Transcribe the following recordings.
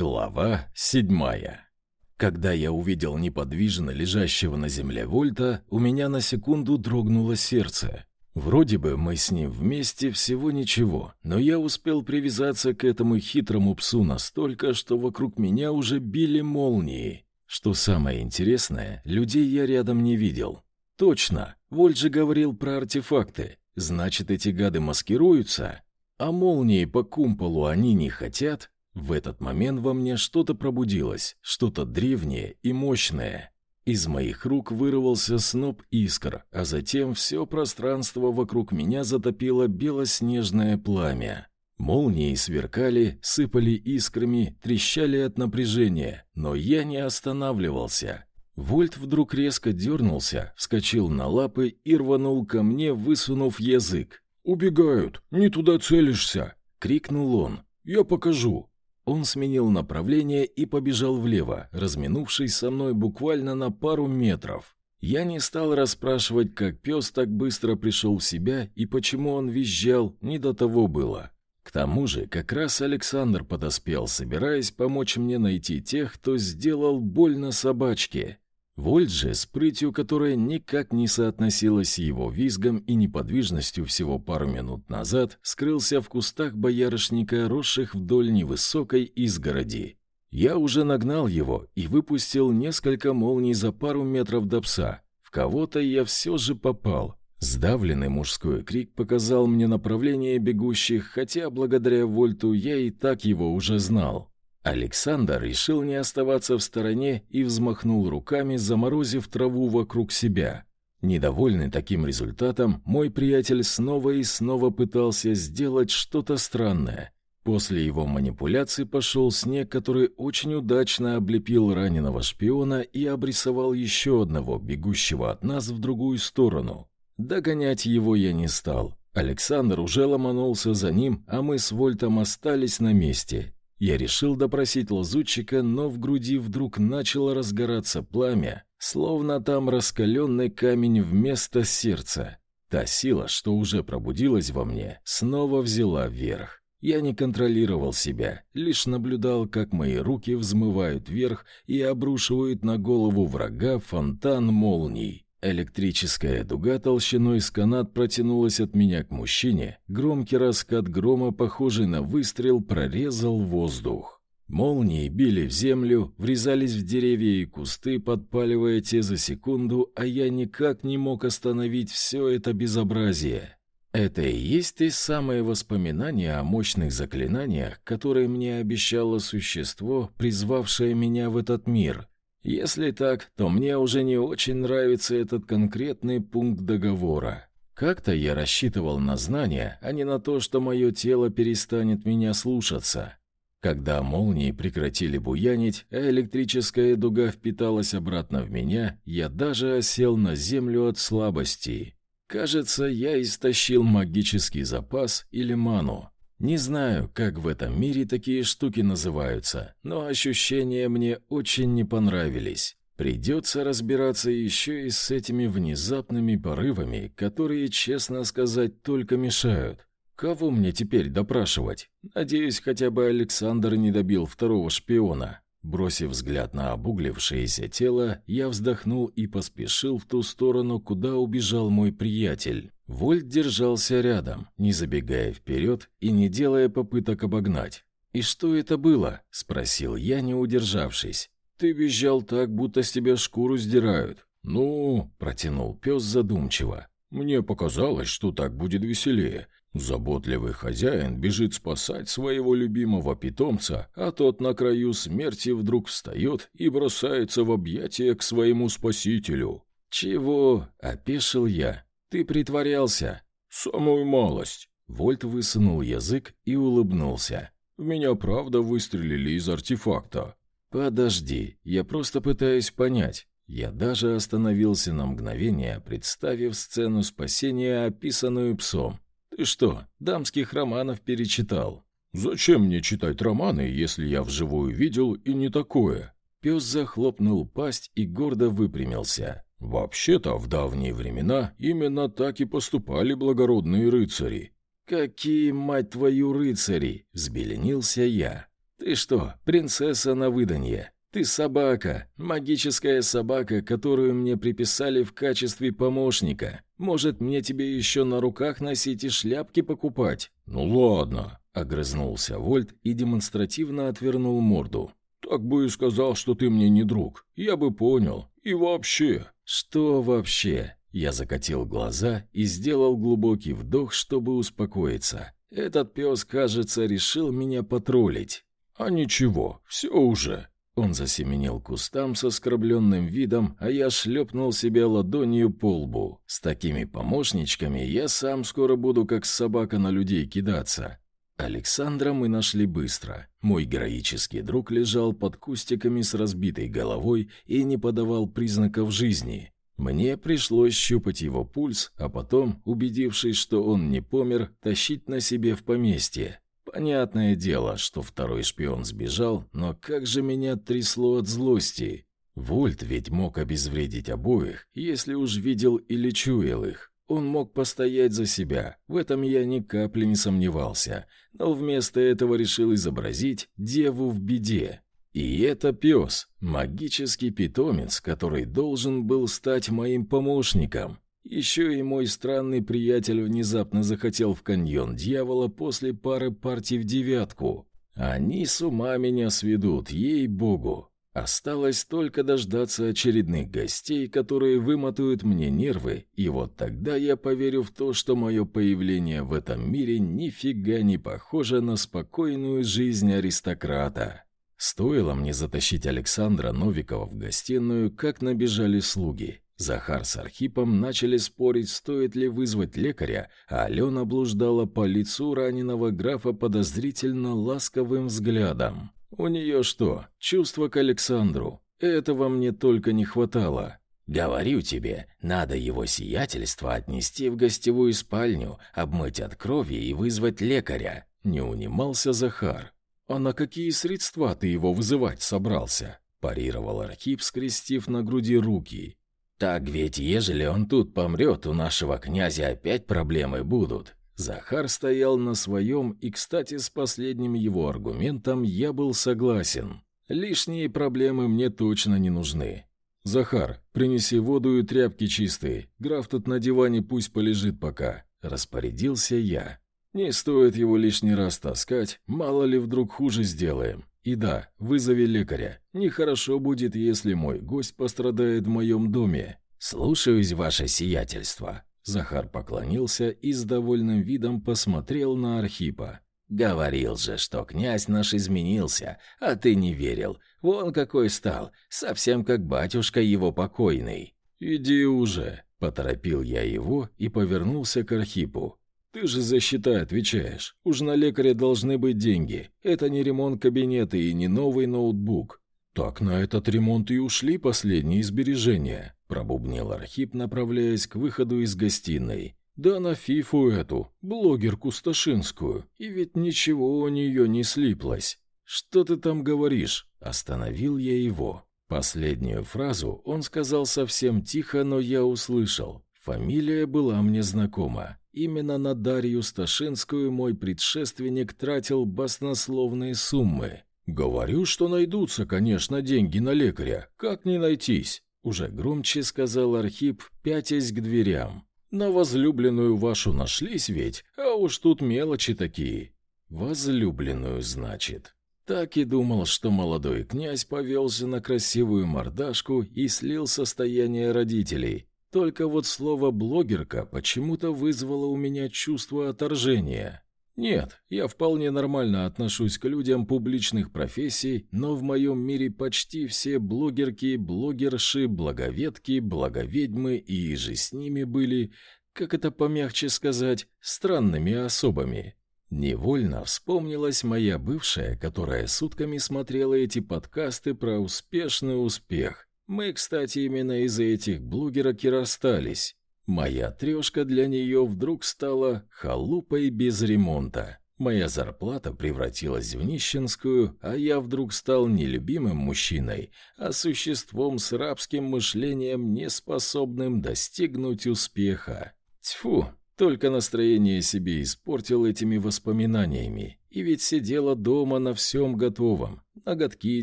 Глава седьмая. Когда я увидел неподвижно лежащего на земле Вольта, у меня на секунду дрогнуло сердце. Вроде бы мы с ним вместе всего ничего, но я успел привязаться к этому хитрому псу настолько, что вокруг меня уже били молнии. Что самое интересное, людей я рядом не видел. Точно, Вольт же говорил про артефакты. Значит, эти гады маскируются? А молнии по кумполу они не хотят? В этот момент во мне что-то пробудилось, что-то древнее и мощное. Из моих рук вырвался сноп искр, а затем все пространство вокруг меня затопило белоснежное пламя. Молнии сверкали, сыпали искрами, трещали от напряжения, но я не останавливался. Вольт вдруг резко дернулся, вскочил на лапы и рванул ко мне, высунув язык. «Убегают! Не туда целишься!» — крикнул он. «Я покажу!» Он сменил направление и побежал влево, разминувшись со мной буквально на пару метров. Я не стал расспрашивать, как пес так быстро пришел в себя и почему он визжал, не до того было. К тому же, как раз Александр подоспел, собираясь помочь мне найти тех, кто сделал больно собачке. Вольт же, с прытью, которая никак не соотносилась с его визгом и неподвижностью всего пару минут назад, скрылся в кустах боярышника, росших вдоль невысокой изгороди. Я уже нагнал его и выпустил несколько молний за пару метров до пса. В кого-то я все же попал. Сдавленный мужской крик показал мне направление бегущих, хотя благодаря Вольту я и так его уже знал. Александр решил не оставаться в стороне и взмахнул руками, заморозив траву вокруг себя. Недовольный таким результатом, мой приятель снова и снова пытался сделать что-то странное. После его манипуляций пошел снег, который очень удачно облепил раненого шпиона и обрисовал еще одного, бегущего от нас в другую сторону. Догонять его я не стал. Александр уже ломанулся за ним, а мы с Вольтом остались на месте. Я решил допросить лазутчика, но в груди вдруг начало разгораться пламя, словно там раскаленный камень вместо сердца. Та сила, что уже пробудилась во мне, снова взяла вверх. Я не контролировал себя, лишь наблюдал, как мои руки взмывают вверх и обрушивают на голову врага фонтан молний. Электрическая дуга толщиной с канат протянулась от меня к мужчине. Громкий раскат грома, похожий на выстрел, прорезал воздух. Молнии били в землю, врезались в деревья и кусты, подпаливая те за секунду, а я никак не мог остановить все это безобразие. Это и есть те самые воспоминания о мощных заклинаниях, которые мне обещало существо, призвавшее меня в этот мир. Если так, то мне уже не очень нравится этот конкретный пункт договора. Как-то я рассчитывал на знания, а не на то, что мое тело перестанет меня слушаться. Когда молнии прекратили буянить, а электрическая дуга впиталась обратно в меня, я даже осел на землю от слабости. Кажется, я истощил магический запас или ману. Не знаю, как в этом мире такие штуки называются, но ощущения мне очень не понравились. Придется разбираться еще и с этими внезапными порывами, которые, честно сказать, только мешают. Кого мне теперь допрашивать? Надеюсь, хотя бы Александр не добил второго шпиона. Бросив взгляд на обуглившееся тело, я вздохнул и поспешил в ту сторону, куда убежал мой приятель. Вольт держался рядом, не забегая вперед и не делая попыток обогнать. «И что это было?» — спросил я, не удержавшись. «Ты визжал так, будто с тебя шкуру сдирают». «Ну...» — протянул пес задумчиво. «Мне показалось, что так будет веселее. Заботливый хозяин бежит спасать своего любимого питомца, а тот на краю смерти вдруг встает и бросается в объятия к своему спасителю. «Чего?» — опешил я. «Ты притворялся». «Самую малость». Вольт высунул язык и улыбнулся. «В меня правда выстрелили из артефакта». «Подожди, я просто пытаюсь понять». Я даже остановился на мгновение, представив сцену спасения, описанную псом. «Ты что, дамских романов перечитал?» «Зачем мне читать романы, если я вживую видел и не такое?» Пес захлопнул пасть и гордо выпрямился. «Вообще-то, в давние времена именно так и поступали благородные рыцари». «Какие, мать твою, рыцари!» — взбеленился я. Ты что, принцесса на выданье? Ты собака, магическая собака, которую мне приписали в качестве помощника. Может, мне тебе еще на руках носить и шляпки покупать? Ну ладно, огрызнулся Вольт и демонстративно отвернул морду. Так бы и сказал, что ты мне не друг. Я бы понял. И вообще. Что вообще? Я закатил глаза и сделал глубокий вдох, чтобы успокоиться. Этот пес, кажется, решил меня потроллить. А ничего, все уже. Он засеменил кустам со скорбленным видом, а я шлепнул себя ладонью по лбу. С такими помощничками я сам скоро буду как собака на людей кидаться. Александра мы нашли быстро. Мой героический друг лежал под кустиками с разбитой головой и не подавал признаков жизни. Мне пришлось щупать его пульс, а потом, убедившись, что он не помер, тащить на себе в поместье. Понятное дело, что второй шпион сбежал, но как же меня трясло от злости. Вольт ведь мог обезвредить обоих, если уж видел или чуял их. Он мог постоять за себя, в этом я ни капли не сомневался, но вместо этого решил изобразить деву в беде. И это пес, магический питомец, который должен был стать моим помощником. Еще и мой странный приятель внезапно захотел в каньон дьявола после пары партий в девятку. Они с ума меня сведут, ей-богу. Осталось только дождаться очередных гостей, которые вымотают мне нервы, и вот тогда я поверю в то, что мое появление в этом мире нифига не похоже на спокойную жизнь аристократа. Стоило мне затащить Александра Новикова в гостиную, как набежали слуги. Захар с Архипом начали спорить, стоит ли вызвать лекаря, а Алена блуждала по лицу раненого графа подозрительно ласковым взглядом. У нее что, чувство к Александру? Этого мне только не хватало. Говорю тебе, надо его сиятельство отнести в гостевую спальню, обмыть от крови и вызвать лекаря. Не унимался Захар. А на какие средства ты его вызывать собрался? парировал Архип, скрестив на груди руки. Так ведь, ежели он тут помрет, у нашего князя опять проблемы будут. Захар стоял на своем, и, кстати, с последним его аргументом я был согласен. Лишние проблемы мне точно не нужны. «Захар, принеси воду и тряпки чистые. Граф тут на диване пусть полежит пока», — распорядился я. «Не стоит его лишний раз таскать, мало ли вдруг хуже сделаем. И да, вызови лекаря. Нехорошо будет, если мой гость пострадает в моем доме. Слушаюсь, ваше сиятельство», Захар поклонился и с довольным видом посмотрел на Архипа. «Говорил же, что князь наш изменился, а ты не верил. Вон какой стал, совсем как батюшка его покойный». «Иди уже», — поторопил я его и повернулся к Архипу. «Ты же за счета отвечаешь. Уж на лекаря должны быть деньги. Это не ремонт кабинета и не новый ноутбук. Так на этот ремонт и ушли последние сбережения пробубнил Архип, направляясь к выходу из гостиной. Да на фифу эту, блогерку Сташинскую, и ведь ничего у нее не слиплось. Что ты там говоришь? Остановил я его. Последнюю фразу он сказал совсем тихо, но я услышал. Фамилия была мне знакома. Именно на Дарью Сташинскую мой предшественник тратил баснословные суммы. Говорю, что найдутся, конечно, деньги на лекаря. Как не найтись? Уже громче сказал Архип, пятясь к дверям. «На возлюбленную вашу нашлись ведь, а уж тут мелочи такие». «Возлюбленную, значит». Так и думал, что молодой князь повелся на красивую мордашку и слил состояние родителей. Только вот слово «блогерка» почему-то вызвало у меня чувство отторжения. Нет, я вполне нормально отношусь к людям публичных профессий, но в моем мире почти все блогерки, блогерши, благоветки, благоведьмы и же с ними были, как это помягче сказать, странными особами. Невольно вспомнилась моя бывшая, которая сутками смотрела эти подкасты про успешный успех. Мы, кстати, именно из-за этих блогерок и расстались. Моя трешка для нее вдруг стала халупой без ремонта. Моя зарплата превратилась в нищенскую, а я вдруг стал не любимым мужчиной, а существом с рабским мышлением, неспособным достигнуть успеха. Тьфу, Только настроение себе испортил этими воспоминаниями. И ведь сидела дома на всем готовом. Ноготки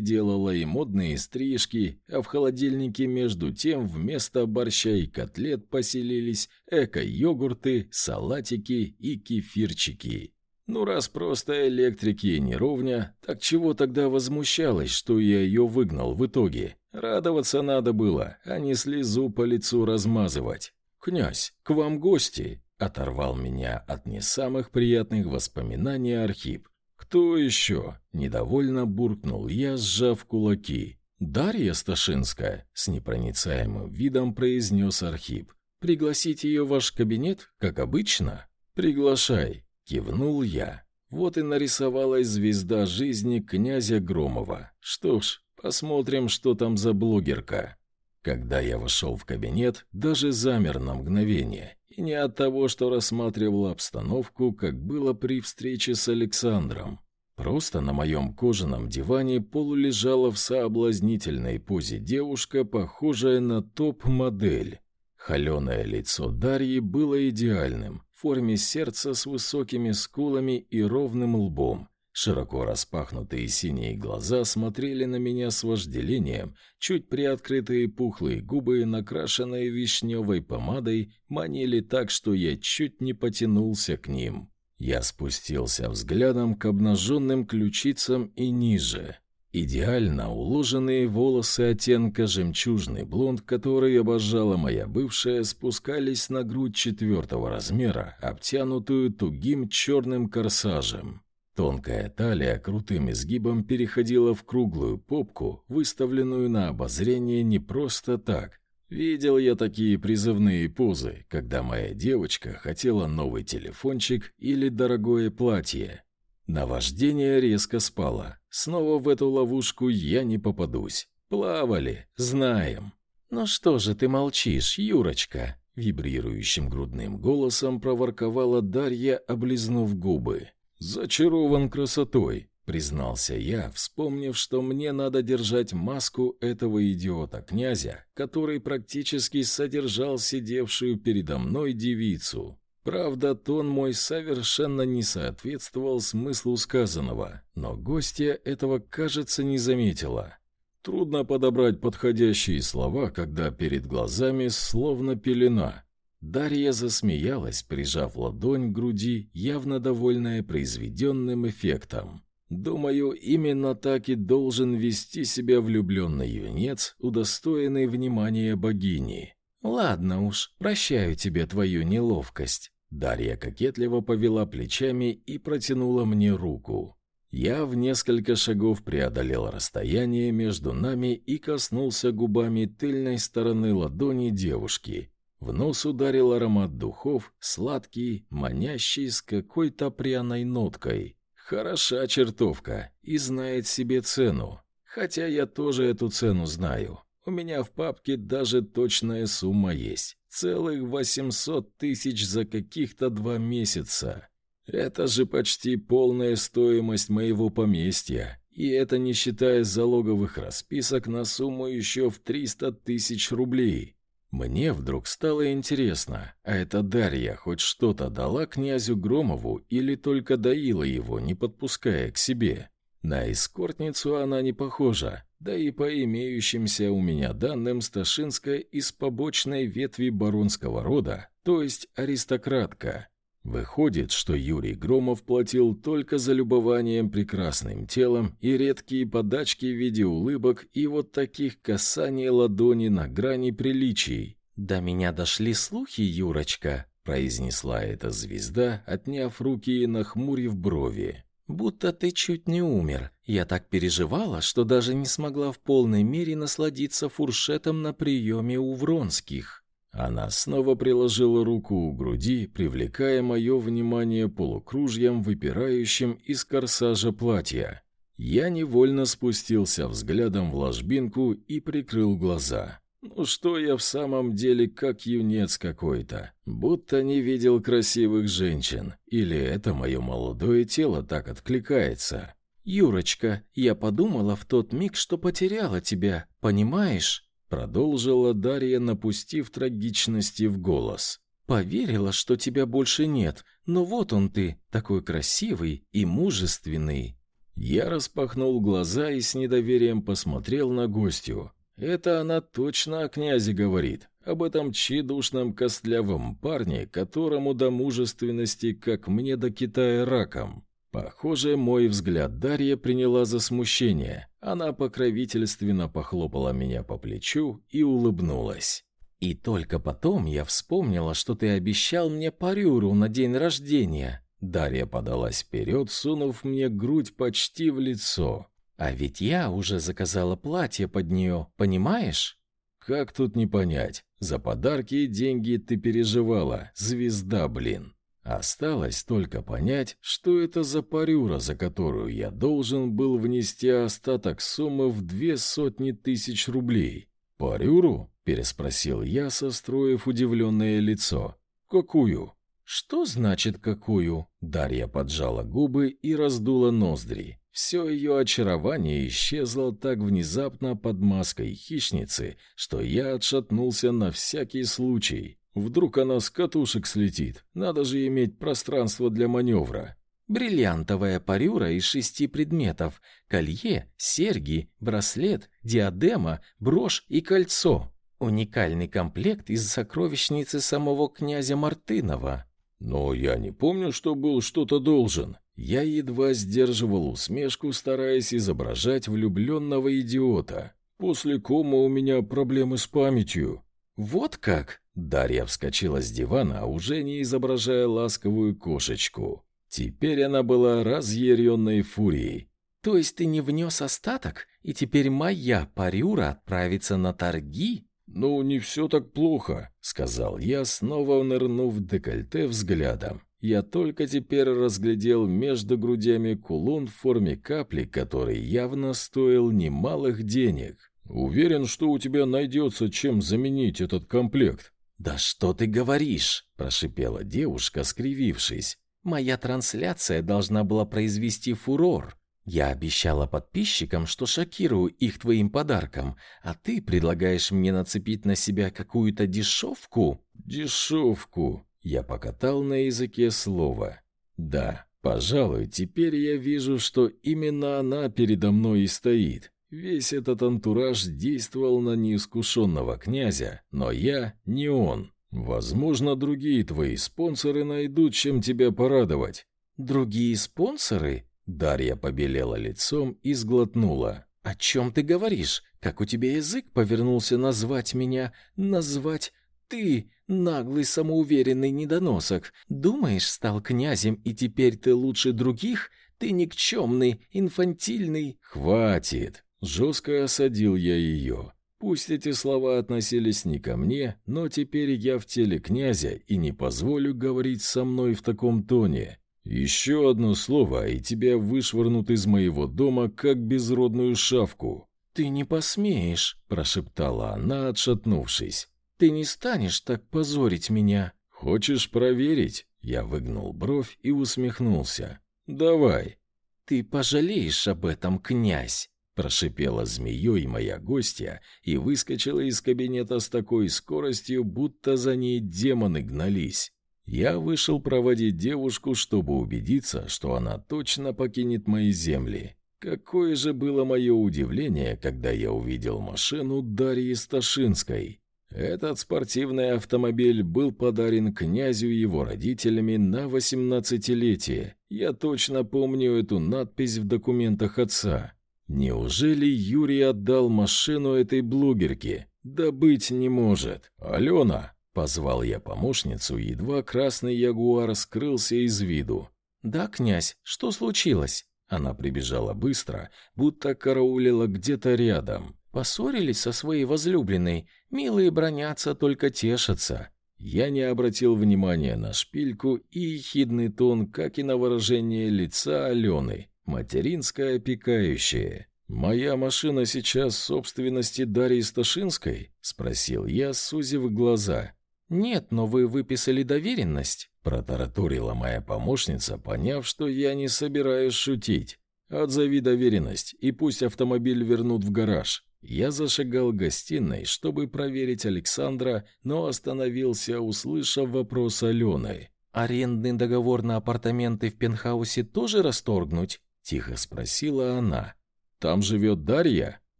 делала и модные стрижки, а в холодильнике между тем вместо борща и котлет поселились эко-йогурты, салатики и кефирчики. Ну, раз просто электрики не ровня, так чего тогда возмущалась, что я ее выгнал в итоге? Радоваться надо было, а не слезу по лицу размазывать. «Князь, к вам гости!» Оторвал меня от не самых приятных воспоминаний Архип. «Кто еще?» – недовольно буркнул я, сжав кулаки. «Дарья Сташинская», – с непроницаемым видом произнес Архип. «Пригласить ее в ваш кабинет, как обычно?» «Приглашай», – кивнул я. Вот и нарисовалась звезда жизни князя Громова. Что ж, посмотрим, что там за блогерка. Когда я вошел в кабинет, даже замер на мгновение не от того, что рассматривал обстановку, как было при встрече с Александром. Просто на моем кожаном диване полулежала в соблазнительной позе девушка, похожая на топ-модель. Холеное лицо Дарьи было идеальным, в форме сердца с высокими скулами и ровным лбом, Широко распахнутые синие глаза смотрели на меня с вожделением, чуть приоткрытые пухлые губы, накрашенные вишневой помадой, манили так, что я чуть не потянулся к ним. Я спустился взглядом к обнаженным ключицам и ниже. Идеально уложенные волосы оттенка жемчужный блонд, который обожала моя бывшая, спускались на грудь четвертого размера, обтянутую тугим черным корсажем. Тонкая талия крутым изгибом переходила в круглую попку, выставленную на обозрение не просто так. Видел я такие призывные позы, когда моя девочка хотела новый телефончик или дорогое платье. Наваждение резко спало. Снова в эту ловушку я не попадусь. Плавали, знаем. «Ну что же ты молчишь, Юрочка?» Вибрирующим грудным голосом проворковала Дарья, облизнув губы. «Зачарован красотой», — признался я, вспомнив, что мне надо держать маску этого идиота-князя, который практически содержал сидевшую передо мной девицу. Правда, тон мой совершенно не соответствовал смыслу сказанного, но гостья этого, кажется, не заметила. Трудно подобрать подходящие слова, когда перед глазами словно пелена — Дарья засмеялась, прижав ладонь к груди, явно довольная произведенным эффектом. Думаю, именно так и должен вести себя влюбленный юнец, удостоенный внимания богини. Ладно уж, прощаю тебе твою неловкость. Дарья кокетливо повела плечами и протянула мне руку. Я в несколько шагов преодолел расстояние между нами и коснулся губами тыльной стороны ладони девушки, в нос ударил аромат духов, сладкий, манящий, с какой-то пряной ноткой. Хороша чертовка и знает себе цену. Хотя я тоже эту цену знаю. У меня в папке даже точная сумма есть. Целых 800 тысяч за каких-то два месяца. Это же почти полная стоимость моего поместья. И это не считая залоговых расписок на сумму еще в 300 тысяч рублей. Мне вдруг стало интересно, а эта Дарья хоть что-то дала князю Громову или только доила его, не подпуская к себе? На эскортницу она не похожа, да и по имеющимся у меня данным Сташинская из побочной ветви баронского рода, то есть аристократка. Выходит, что Юрий Громов платил только за любованием прекрасным телом и редкие подачки в виде улыбок и вот таких касаний ладони на грани приличий. «До меня дошли слухи, Юрочка», — произнесла эта звезда, отняв руки и нахмурив брови. «Будто ты чуть не умер. Я так переживала, что даже не смогла в полной мере насладиться фуршетом на приеме у Вронских». Она снова приложила руку к груди, привлекая мое внимание полукружьем, выпирающим из корсажа платья. Я невольно спустился взглядом в ложбинку и прикрыл глаза. Ну что я в самом деле как юнец какой-то, будто не видел красивых женщин, или это мое молодое тело так откликается. «Юрочка, я подумала в тот миг, что потеряла тебя, понимаешь?» Продолжила Дарья, напустив трагичности в голос. Поверила, что тебя больше нет, но вот он ты, такой красивый и мужественный». Я распахнул глаза и с недоверием посмотрел на гостью. Это она точно о князе говорит, об этом тщедушном костлявом парне, которому до мужественности, как мне до Китая раком. Похоже, мой взгляд Дарья приняла за смущение. Она покровительственно похлопала меня по плечу и улыбнулась. И только потом я вспомнила, что ты обещал мне парюру на день рождения. Дарья подалась вперед, сунув мне грудь почти в лицо. А ведь я уже заказала платье под нее, понимаешь? Как тут не понять? За подарки и деньги ты переживала, звезда, блин. Осталось только понять, что это за парюра, за которую я должен был внести остаток суммы в две сотни тысяч рублей. Парюру? переспросил я, состроив удивленное лицо. Какую? Что значит какую? Дарья поджала губы и раздула ноздри. Все ее очарование исчезло так внезапно под маской хищницы, что я отшатнулся на всякий случай. Вдруг она с катушек слетит. Надо же иметь пространство для маневра. Бриллиантовая парюра из шести предметов: колье, серьги, браслет, диадема, брошь и кольцо. Уникальный комплект из сокровищницы самого князя Мартынова. Но я не помню, что был что-то должен. Я едва сдерживал усмешку, стараясь изображать влюбленного идиота. После кома у меня проблемы с памятью. Вот как? Дарья вскочила с дивана, уже не изображая ласковую кошечку. Теперь она была разъяренной фурией. То есть ты не внес остаток, и теперь моя парюра отправится на торги? «Ну, не все так плохо», — сказал я, снова нырнув в декольте взглядом. Я только теперь разглядел между грудями кулон в форме капли, который явно стоил немалых денег. «Уверен, что у тебя найдется, чем заменить этот комплект». «Да что ты говоришь?» – прошипела девушка, скривившись. «Моя трансляция должна была произвести фурор. Я обещала подписчикам, что шокирую их твоим подарком, а ты предлагаешь мне нацепить на себя какую-то дешевку?» «Дешевку!» Я покатал на языке слово. «Да, пожалуй, теперь я вижу, что именно она передо мной и стоит. Весь этот антураж действовал на неискушенного князя, но я не он. Возможно, другие твои спонсоры найдут, чем тебя порадовать». «Другие спонсоры?» Дарья побелела лицом и сглотнула. «О чем ты говоришь? Как у тебя язык повернулся назвать меня? Назвать ты, наглый самоуверенный недоносок? Думаешь, стал князем, и теперь ты лучше других? Ты никчемный, инфантильный...» «Хватит!» Жестко осадил я ее. Пусть эти слова относились не ко мне, но теперь я в теле князя и не позволю говорить со мной в таком тоне. Еще одно слово, и тебя вышвырнут из моего дома, как безродную шавку. Ты не посмеешь, прошептала она, отшатнувшись. Ты не станешь так позорить меня. Хочешь проверить? Я выгнул бровь и усмехнулся. Давай. Ты пожалеешь об этом, князь. Прошипела змеей моя гостья и выскочила из кабинета с такой скоростью, будто за ней демоны гнались. Я вышел проводить девушку, чтобы убедиться, что она точно покинет мои земли. Какое же было мое удивление, когда я увидел машину Дарьи Сташинской. Этот спортивный автомобиль был подарен князю его родителями на восемнадцатилетие. Я точно помню эту надпись в документах отца. Неужели Юрий отдал машину этой блогерке? Да быть не может. Алена, Позвал я помощницу, едва красный ягуар скрылся из виду. «Да, князь, что случилось?» Она прибежала быстро, будто караулила где-то рядом. «Поссорились со своей возлюбленной. Милые бронятся, только тешатся». Я не обратил внимания на шпильку и ехидный тон, как и на выражение лица Алены, материнское опекающее. «Моя машина сейчас в собственности Дарьи Сташинской?» — спросил я, сузив глаза. «Нет, но вы выписали доверенность», — протараторила моя помощница, поняв, что я не собираюсь шутить. «Отзови доверенность, и пусть автомобиль вернут в гараж». Я зашагал гостиной, чтобы проверить Александра, но остановился, услышав вопрос Алены. «Арендный договор на апартаменты в пентхаусе тоже расторгнуть?» — тихо спросила она. «Там живет Дарья?» —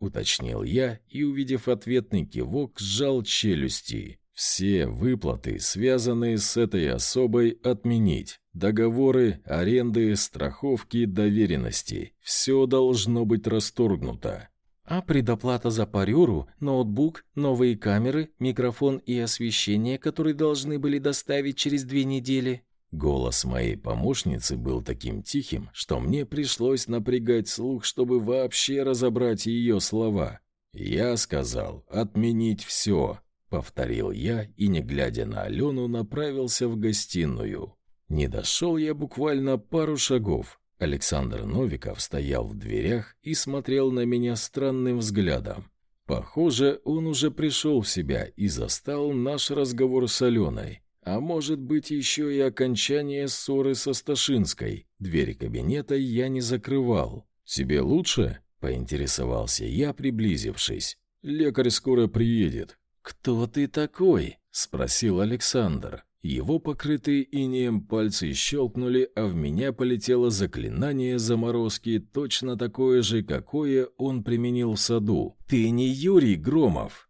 уточнил я и, увидев ответный кивок, сжал челюсти. «Все выплаты, связанные с этой особой, отменить. Договоры, аренды, страховки, доверенности. Все должно быть расторгнуто. А предоплата за парюру, ноутбук, новые камеры, микрофон и освещение, которые должны были доставить через две недели. Голос моей помощницы был таким тихим, что мне пришлось напрягать слух, чтобы вообще разобрать ее слова. «Я сказал, отменить все», — повторил я и, не глядя на Алену, направился в гостиную. Не дошел я буквально пару шагов, Александр Новиков стоял в дверях и смотрел на меня странным взглядом. Похоже, он уже пришел в себя и застал наш разговор с Аленой. А может быть, еще и окончание ссоры со Сташинской. Дверь кабинета я не закрывал. «Тебе лучше?» — поинтересовался я, приблизившись. «Лекарь скоро приедет». «Кто ты такой?» — спросил Александр. Его покрытые инеем пальцы щелкнули, а в меня полетело заклинание заморозки, точно такое же, какое он применил в саду. «Ты не Юрий Громов!»